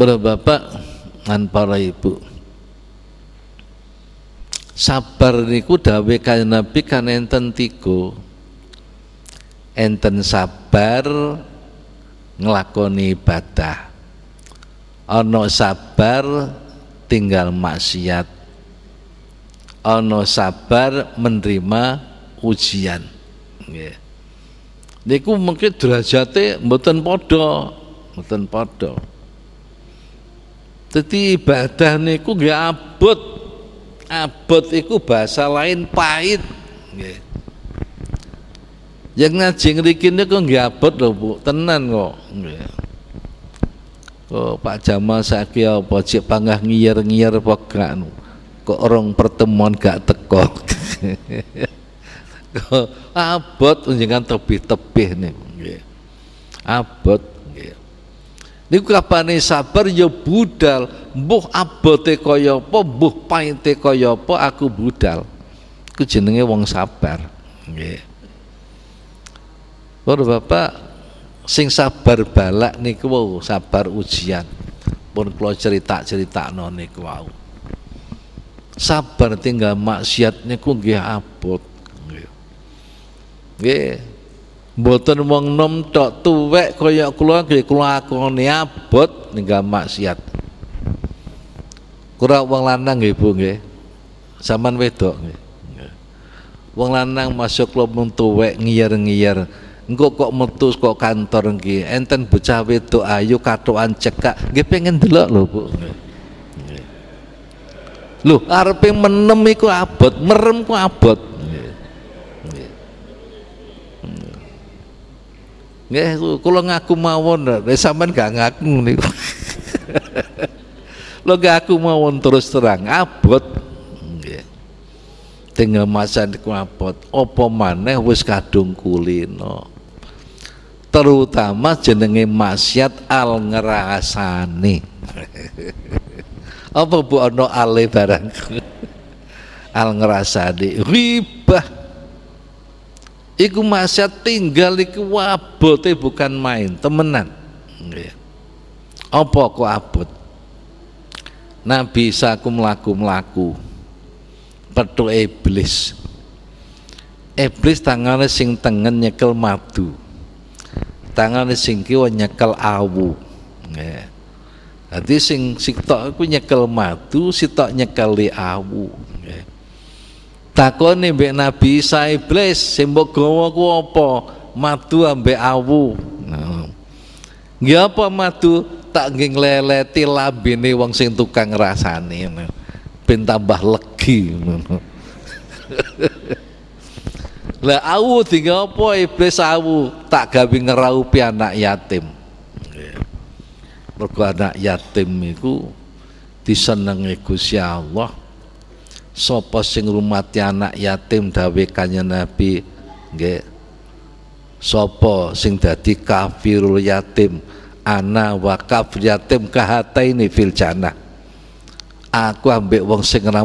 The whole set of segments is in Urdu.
برا نرپر کتاب تکو ایسا کون ساپر تنگال میات اپر منتری می دیکھو مکتے بتن پٹ بتن پٹ Jadi ibadah niku nggih abot. Abot iku bahasa lain pahit. Nggih. Yang ngaji ngriki niku nggih abot lho Bu, tenan kok. Nggih. Kok Pak Jamal saiki apa cek panggah ngiyer-ngiyer apa gak Kok orang pertemuan gak teko. abot jenengan tebih-tebih niku nggih. Abot بوٹال چین وہ ساپر چری چری نوکو ساپر تنگیا نکو گے بوتن بون نمٹ تو نیاپتیات کو سامان بے تو گے بنانا گو مت گوانگے انتہ پوچھا بے تو چکا گپے گھن دھلو گے لو اور پے مر نمے کو آپ مرم کو آپ کو لاکواسام گو ماؤن تو آپ آپ اپش کا تم کو لو تروت ماشیات آلگرا سانی الرا ساری ای گم آس اتوان تمہیں آپ کو آپ نہ پی سا کم لاک کم لاکر ای پلیس ای پلیس تا تنگن یاکل مپتو تنگا سک یا تک یاکل مپتو سی تک یاکلی آو تاکہ بے ناپی سائی پلس سمبو کو معپ ماتو تک گیلا وسین تک کنگرا سا نی پینتا بہ لو تین گو پلس آؤ تاکہ بھی راؤ پیام کو یاد تم میگو تیسنگ سیا سوپ سنگ آنا یا تم تب بھی کا گوپ سنگ تھی کافی رو یا تم آنا و تم کا تئی نیل چنا آگ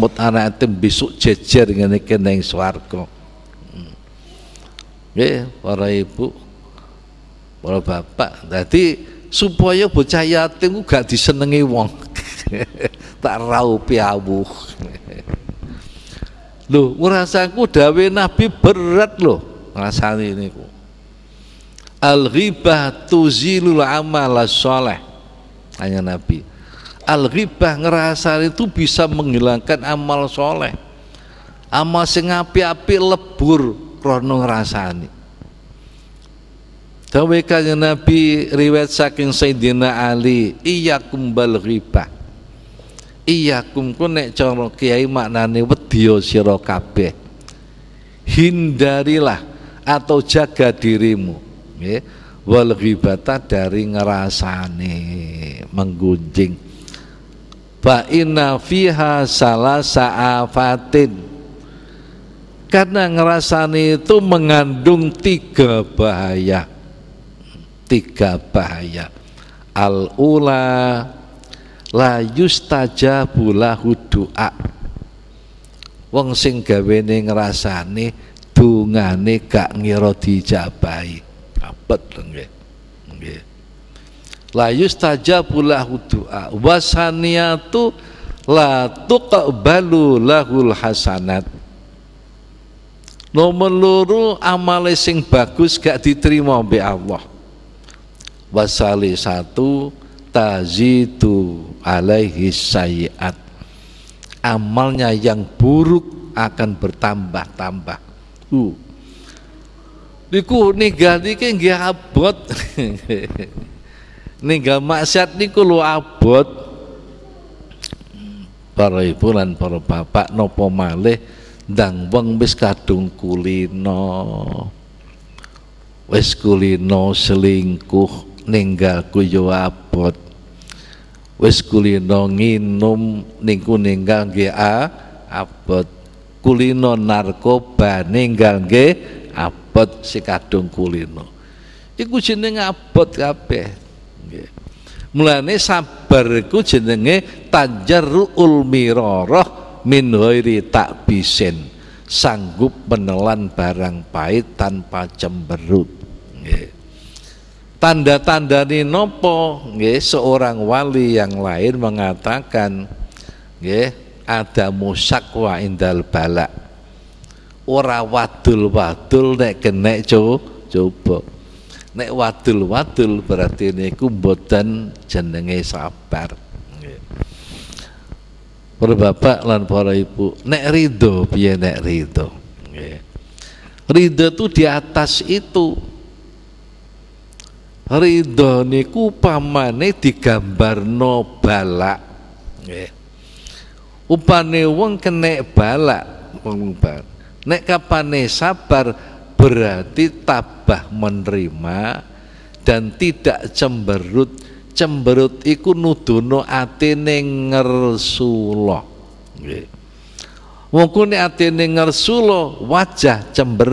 موت آنا تم بیس چھ چی نہیں سوار کو سوچا تین تیس پی آب لوگ لوگ سہینے کو جی لو لو آ سولہ نی الگ را سا سب منگی لو لا سے نالیم بل گی پ چونکہ منو سرو کا لا چکا سانگ را سا تو من وب نا سونے رو پا جا سان لو روش کا جیتو آئی پورن پر گیا آپ آپ نو پما لے دن بن بیس کا اسکولی ن سلین کو گئیجو آپت اس کم نکو ن گے آپت کلی نو نو پین گان گے آپت سے کارٹ کلی نو یہ کچھ چھ آپت کا پے ملا نہیں سمپر کو چند تانجر ال میر من ہو سین سنگ بن لان پن پائے تن پمبر گ تاند تنپو گے سو راؤ وائر مناہ گوشل پہلے اور تل بات نیک ول بات پڑنے کو بطن چندے بربرپو نی دو نیک ری دو تس اتو منری چمبر سو کو سو لو ومبر